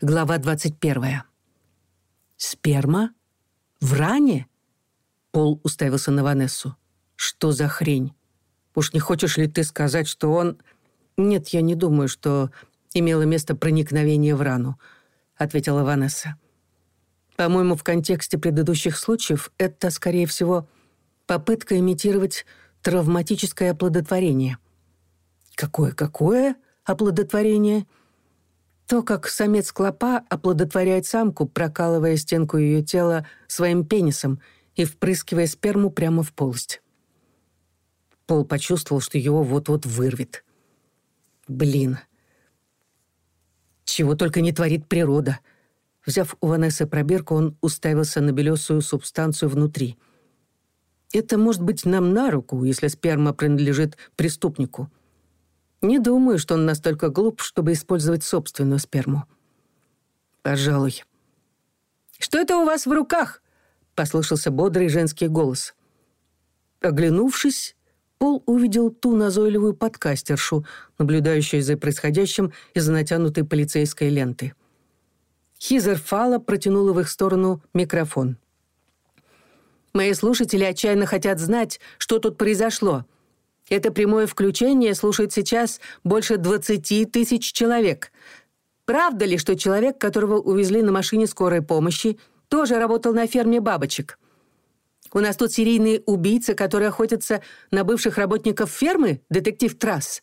Глава 21. «Сперма? В ране?» Пол уставился на Ванессу. «Что за хрень? Уж не хочешь ли ты сказать, что он...» «Нет, я не думаю, что имело место проникновение в рану», — ответила Ванесса. «По-моему, в контексте предыдущих случаев это, скорее всего, попытка имитировать травматическое оплодотворение». «Какое-какое оплодотворение?» То, как самец клопа оплодотворяет самку, прокалывая стенку ее тела своим пенисом и впрыскивая сперму прямо в полость. Пол почувствовал, что его вот-вот вырвет. Блин. Чего только не творит природа. Взяв у Ванессы пробирку, он уставился на белесую субстанцию внутри. Это может быть нам на руку, если сперма принадлежит преступнику. Не думаю, что он настолько глуп, чтобы использовать собственную сперму. Пожалуй. «Что это у вас в руках?» — послышался бодрый женский голос. Оглянувшись, Пол увидел ту назойливую подкастершу, наблюдающую за происходящим из-за натянутой полицейской ленты. Хизер Фала протянула в их сторону микрофон. «Мои слушатели отчаянно хотят знать, что тут произошло. Это прямое включение слушает сейчас больше 20 тысяч человек. Правда ли, что человек, которого увезли на машине скорой помощи, тоже работал на ферме бабочек? У нас тут серийные убийцы, которые охотятся на бывших работников фермы, детектив Трасс.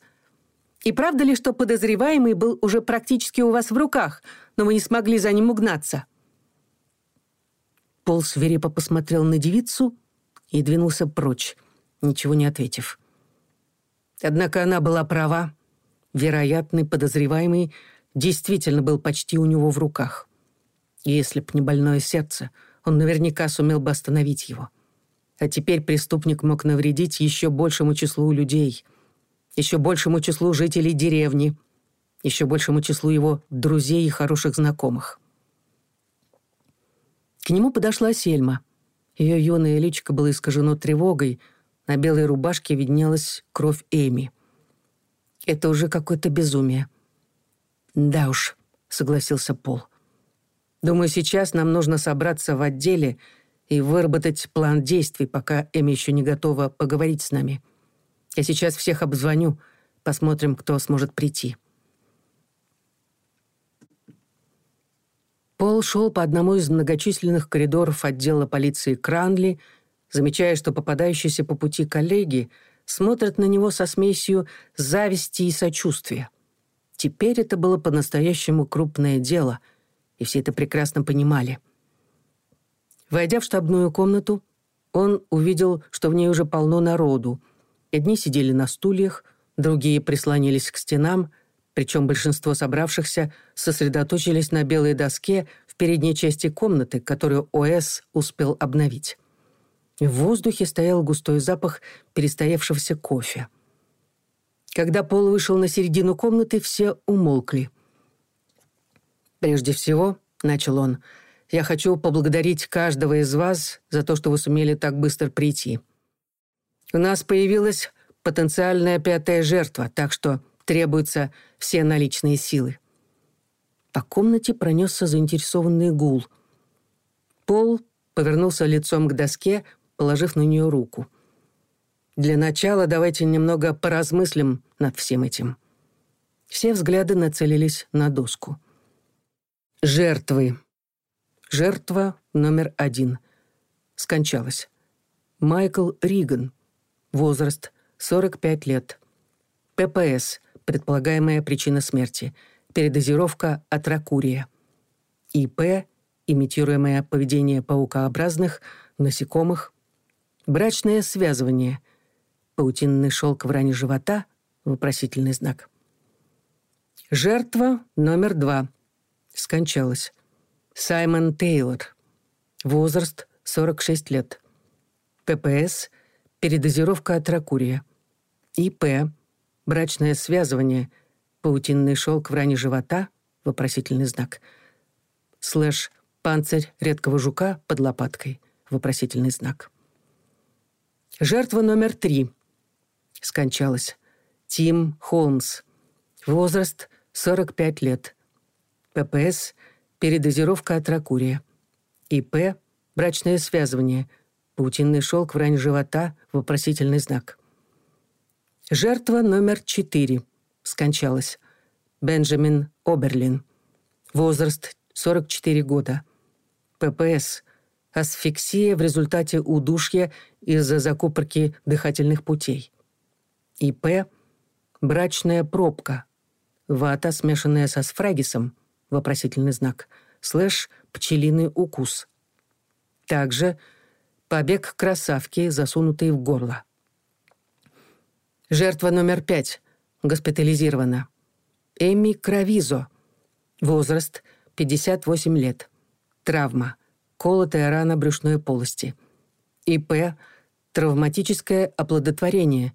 И правда ли, что подозреваемый был уже практически у вас в руках, но вы не смогли за ним угнаться?» Пол свирепо посмотрел на девицу и двинулся прочь, ничего не ответив. Однако она была права. Вероятный подозреваемый действительно был почти у него в руках. И если б не больное сердце, он наверняка сумел бы остановить его. А теперь преступник мог навредить еще большему числу людей, еще большему числу жителей деревни, еще большему числу его друзей и хороших знакомых. К нему подошла Сельма. Ее юное личико было искажено тревогой — на белой рубашке виднелась кровь Эми. «Это уже какое-то безумие». «Да уж», — согласился Пол. «Думаю, сейчас нам нужно собраться в отделе и выработать план действий, пока Эми еще не готова поговорить с нами. Я сейчас всех обзвоню, посмотрим, кто сможет прийти». Пол шел по одному из многочисленных коридоров отдела полиции Кранли — замечая, что попадающиеся по пути коллеги смотрят на него со смесью зависти и сочувствия. Теперь это было по-настоящему крупное дело, и все это прекрасно понимали. Войдя в штабную комнату, он увидел, что в ней уже полно народу. Одни сидели на стульях, другие прислонились к стенам, причем большинство собравшихся сосредоточились на белой доске в передней части комнаты, которую ОС успел обновить. В воздухе стоял густой запах перестоявшегося кофе. Когда Пол вышел на середину комнаты, все умолкли. «Прежде всего», — начал он, — «я хочу поблагодарить каждого из вас за то, что вы сумели так быстро прийти. У нас появилась потенциальная пятая жертва, так что требуются все наличные силы». По комнате пронесся заинтересованный гул. Пол повернулся лицом к доске, положив на нее руку. «Для начала давайте немного поразмыслим над всем этим». Все взгляды нацелились на доску. «Жертвы». Жертва номер один. Скончалась. Майкл Риган. Возраст 45 лет. ППС. Предполагаемая причина смерти. Передозировка атракурия. ИП. Имитируемое поведение паукообразных, насекомых, Брачное связывание. Паутинный шелк в ране живота. Вопросительный знак. Жертва номер два. Скончалась. Саймон Тейлор. Возраст 46 лет. ППС. Передозировка атракурия. ИП. Брачное связывание. Паутинный шелк в ране живота. Вопросительный знак. Слэш. Панцирь редкого жука под лопаткой. Вопросительный знак. Жертва номер три скончалась. Тим Холмс. Возраст 45 лет. ППС – передозировка от ракурия. ИП – брачное связывание. Паутинный шелк в рань живота – вопросительный знак. Жертва номер четыре скончалась. Бенджамин Оберлин. Возраст – 44 года. ППС – асфиксия в результате удушья из-за закупорки дыхательных путей. И П – брачная пробка, вата, смешанная со сфрагисом, вопросительный знак, слэш – пчелиный укус. Также побег красавки, засунутый в горло. Жертва номер пять госпитализирована. Эми Кравизо. Возраст – 58 лет. Травма – Колотая рана брюшной полости. ИП. Травматическое оплодотворение.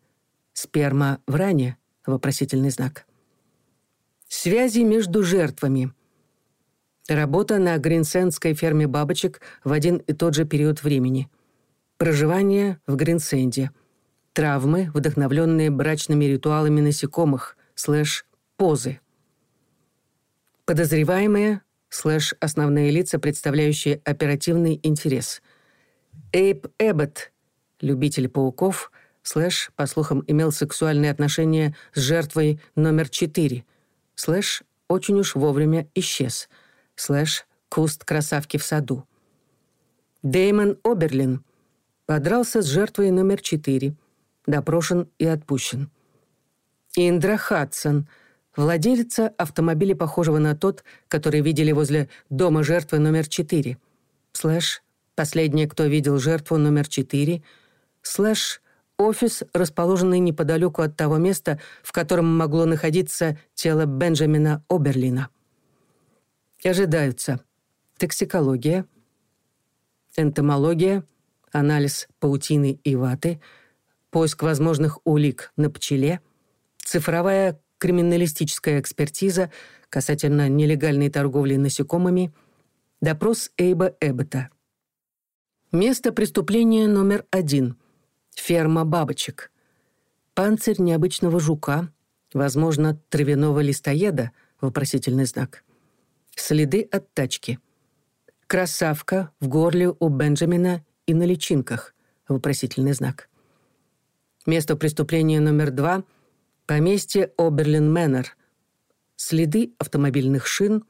Сперма в ране. Вопросительный знак. Связи между жертвами. Работа на Гринсендской ферме бабочек в один и тот же период времени. Проживание в Гринсенде. Травмы, вдохновленные брачными ритуалами насекомых, слэш позы. Подозреваемые, слэш «Основные лица, представляющие оперативный интерес». Эйп Эббот, любитель пауков, слэш, по слухам, имел сексуальные отношения с жертвой номер 4, слэш, очень уж вовремя исчез, слэш, куст красавки в саду. Дэймон Оберлин подрался с жертвой номер 4, допрошен и отпущен. Индра Хадсон — владелица автомобиля, похожего на тот, который видели возле дома жертвы номер 4. Слэш «Последняя, кто видел жертву номер 4». Слэш «Офис, расположенный неподалеку от того места, в котором могло находиться тело Бенджамина Оберлина». Ожидаются токсикология, энтомология, анализ паутины и ваты, поиск возможных улик на пчеле, цифровая криминалистическая экспертиза касательно нелегальной торговли насекомыми, допрос Эйба Эббета. Место преступления номер один. Ферма бабочек. Панцирь необычного жука, возможно, травяного листоеда, вопросительный знак. Следы от тачки. Красавка в горле у Бенджамина и на личинках, вопросительный знак. Место преступления номер два — Поместье Оберлин Мэннер. Следы автомобильных шин.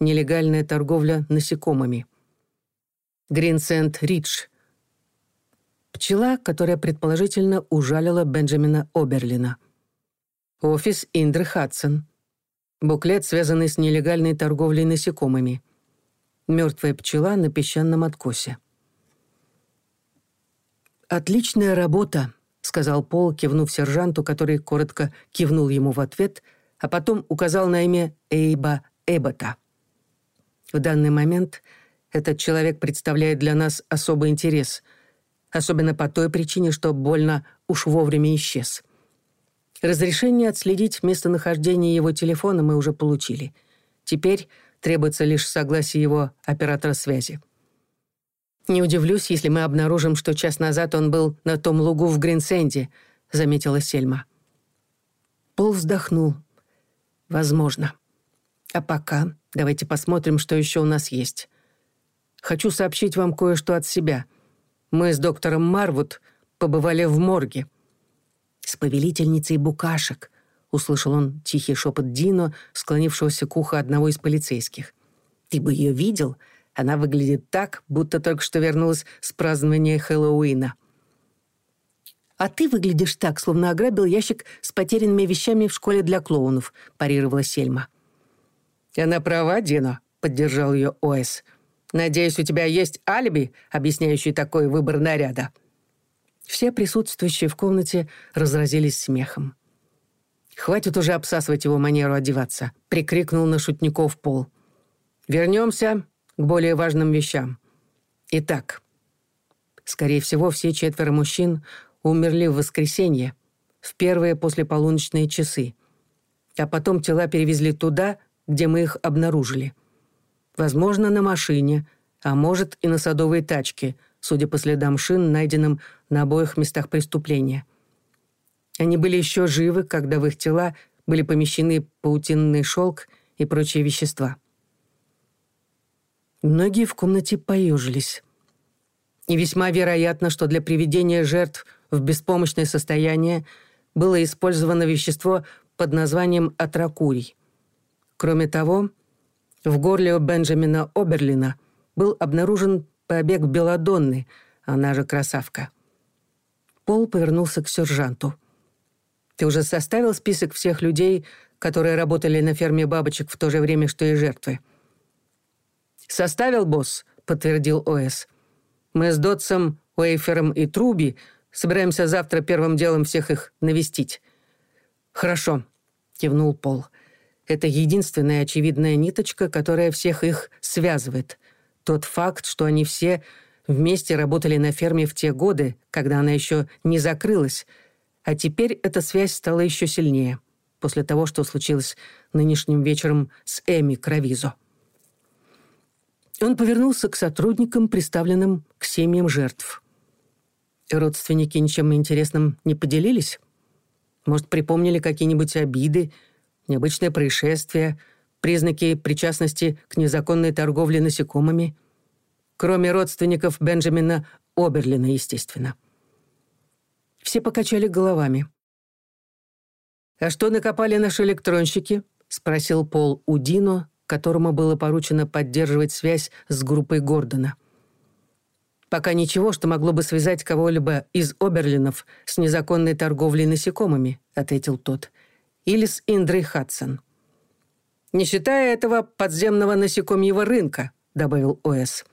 Нелегальная торговля насекомыми. Гринсент Ридж. Пчела, которая предположительно ужалила Бенджамина Оберлина. Офис Индры Хадсон. Буклет, связанный с нелегальной торговлей насекомыми. Мертвая пчела на песчаном откосе. «Отличная работа», сказал Пол, кивнув сержанту, который коротко кивнул ему в ответ, а потом указал на имя Эйба Эббота. В данный момент этот человек представляет для нас особый интерес — особенно по той причине, что больно уж вовремя исчез. Разрешение отследить местонахождение его телефона мы уже получили. Теперь требуется лишь согласие его оператора связи. «Не удивлюсь, если мы обнаружим, что час назад он был на том лугу в Гринсенде», — заметила Сельма. Пол вздохнул. «Возможно. А пока давайте посмотрим, что еще у нас есть. Хочу сообщить вам кое-что от себя — мы с доктором Марвуд побывали в морге. С повелительницей букашек, услышал он тихий шепот Дино, склонившегося к уху одного из полицейских. Ты бы ее видел? Она выглядит так, будто только что вернулась с празднования Хэллоуина. «А ты выглядишь так, словно ограбил ящик с потерянными вещами в школе для клоунов», – парировала Сельма. «Она права, Дина», – поддержал ее Оэс. «Надеюсь, у тебя есть алиби, объясняющий такой выбор наряда». Все присутствующие в комнате разразились смехом. «Хватит уже обсасывать его манеру одеваться», — прикрикнул на шутников Пол. «Вернемся к более важным вещам. Итак, скорее всего, все четверо мужчин умерли в воскресенье, в первые послеполуночные часы, а потом тела перевезли туда, где мы их обнаружили. Возможно, на машине, а может и на садовой тачке, судя по следам шин, найденным на обоих местах преступления. Они были еще живы, когда в их тела были помещены паутинный шелк и прочие вещества. Многие в комнате поежились. И весьма вероятно, что для приведения жертв в беспомощное состояние было использовано вещество под названием атракурий. Кроме того, в горле у Бенджамина Оберлина был обнаружен побег Беладонны, она же красавка. Пол повернулся к сержанту. «Ты уже составил список всех людей, которые работали на ферме бабочек в то же время, что и жертвы?» «Составил, босс», — подтвердил О.С. «Мы с Дотсом, Уэйфером и Труби собираемся завтра первым делом всех их навестить». «Хорошо», — кивнул Пол. «Это единственная очевидная ниточка, которая всех их связывает. Тот факт, что они все вместе работали на ферме в те годы, когда она еще не закрылась, а теперь эта связь стала еще сильнее, после того, что случилось нынешним вечером с Эми Кравизо». он повернулся к сотрудникам, представленным к семьям жертв. Родственники ничем интересным не поделились? Может, припомнили какие-нибудь обиды, необычное происшествие, признаки причастности к незаконной торговле насекомыми? Кроме родственников Бенджамина Оберлина, естественно. Все покачали головами. «А что накопали наши электронщики?» — спросил Пол Удино, которому было поручено поддерживать связь с группой Гордона. Пока ничего, что могло бы связать кого-либо из Оберлинов с незаконной торговлей насекомыми, ответил тот, или с Индрой Хадсон. «Не считая этого подземного насекомьего рынка», добавил О.С.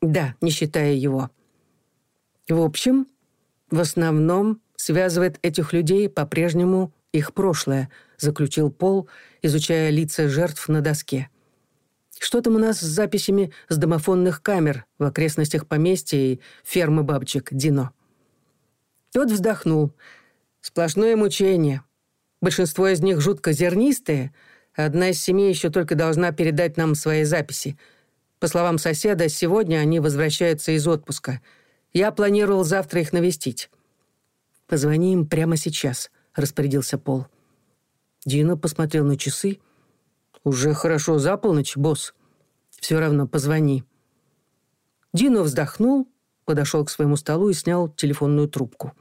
«Да, не считая его». В общем, в основном связывает этих людей по-прежнему их прошлое, заключил Пол, изучая лица жертв на доске. что там у нас с записями с домофонных камер в окрестностях поместья и фермы бабчик Дино. Тот вздохнул. Сплошное мучение. Большинство из них жутко зернистые. А одна из семей еще только должна передать нам свои записи. По словам соседа, сегодня они возвращаются из отпуска. Я планировал завтра их навестить. «Позвони им прямо сейчас», — распорядился Пол. Дина посмотрел на часы. «Уже хорошо за полночь, босс. Все равно позвони». Дина вздохнул, подошел к своему столу и снял телефонную трубку.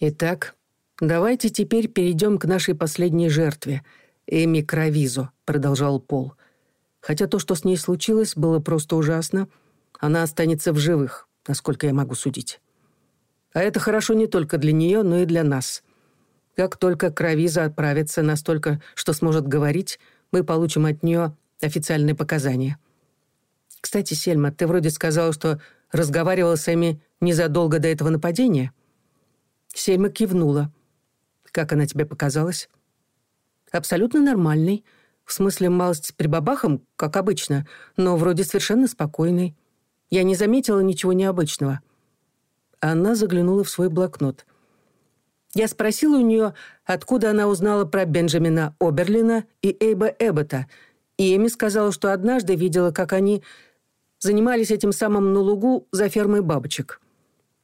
«Итак, давайте теперь перейдем к нашей последней жертве, Эми Кровизо», — продолжал Пол. «Хотя то, что с ней случилось, было просто ужасно, она останется в живых, насколько я могу судить. А это хорошо не только для нее, но и для нас». Как только Кровиза отправится настолько, что сможет говорить, мы получим от нее официальные показания. Кстати, Сельма, ты вроде сказала, что разговаривала с Эми незадолго до этого нападения? Сельма кивнула. Как она тебе показалась? Абсолютно нормальный. В смысле, малость прибабахом, как обычно, но вроде совершенно спокойный. Я не заметила ничего необычного. Она заглянула в свой блокнот — я спросил у нее, откуда она узнала про Бенджамина Оберлина и Эйба Эббота, и Эми сказала, что однажды видела, как они занимались этим самым на лугу за фермой бабочек.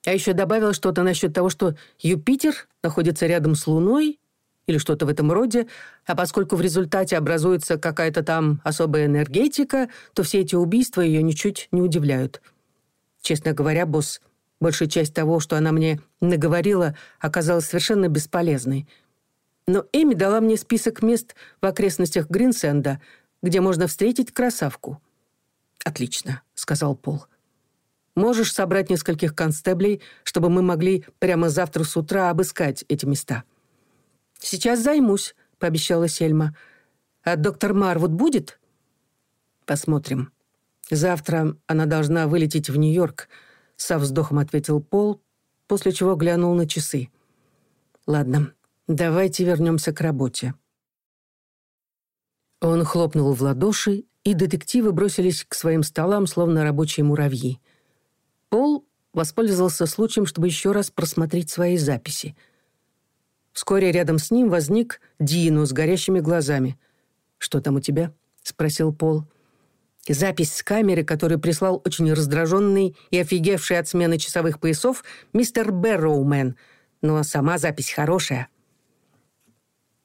А еще добавила что-то насчет того, что Юпитер находится рядом с Луной или что-то в этом роде, а поскольку в результате образуется какая-то там особая энергетика, то все эти убийства ее ничуть не удивляют. Честно говоря, босс, Большая часть того, что она мне наговорила, оказалась совершенно бесполезной. Но Эми дала мне список мест в окрестностях Гринсенда, где можно встретить красавку. «Отлично», — сказал Пол. «Можешь собрать нескольких констеблей, чтобы мы могли прямо завтра с утра обыскать эти места?» «Сейчас займусь», — пообещала Сельма. «А доктор Марвуд будет?» «Посмотрим. Завтра она должна вылететь в Нью-Йорк», со вздохом ответил Пол, после чего глянул на часы. «Ладно, давайте вернемся к работе». Он хлопнул в ладоши, и детективы бросились к своим столам, словно рабочие муравьи. Пол воспользовался случаем, чтобы еще раз просмотреть свои записи. Вскоре рядом с ним возник Дино с горящими глазами. «Что там у тебя?» — спросил Пол. Запись с камеры, которую прислал очень раздраженный и офигевший от смены часовых поясов мистер Бэрроумен. Но ну, а сама запись хорошая.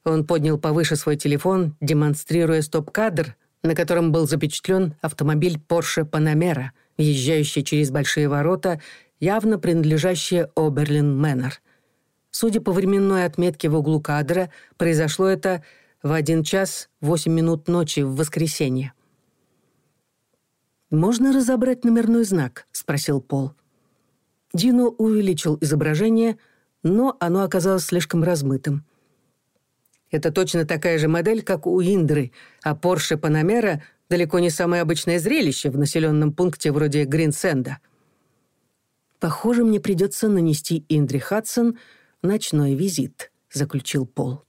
Он поднял повыше свой телефон, демонстрируя стоп-кадр, на котором был запечатлен автомобиль Porsche Panamera, въезжающий через большие ворота, явно принадлежащие Оберлин Мэннер. Судя по временной отметке в углу кадра, произошло это в 1 час 8 минут ночи в воскресенье.«Можно разобрать номерной знак?» — спросил Пол. Дино увеличил изображение, но оно оказалось слишком размытым. Это точно такая же модель, как у Индры, а Porsche Panamera далеко не самое обычное зрелище в населенном пункте вроде Гринсенда. «Похоже, мне придется нанести Индре Хадсон ночной визит», — заключил Пол.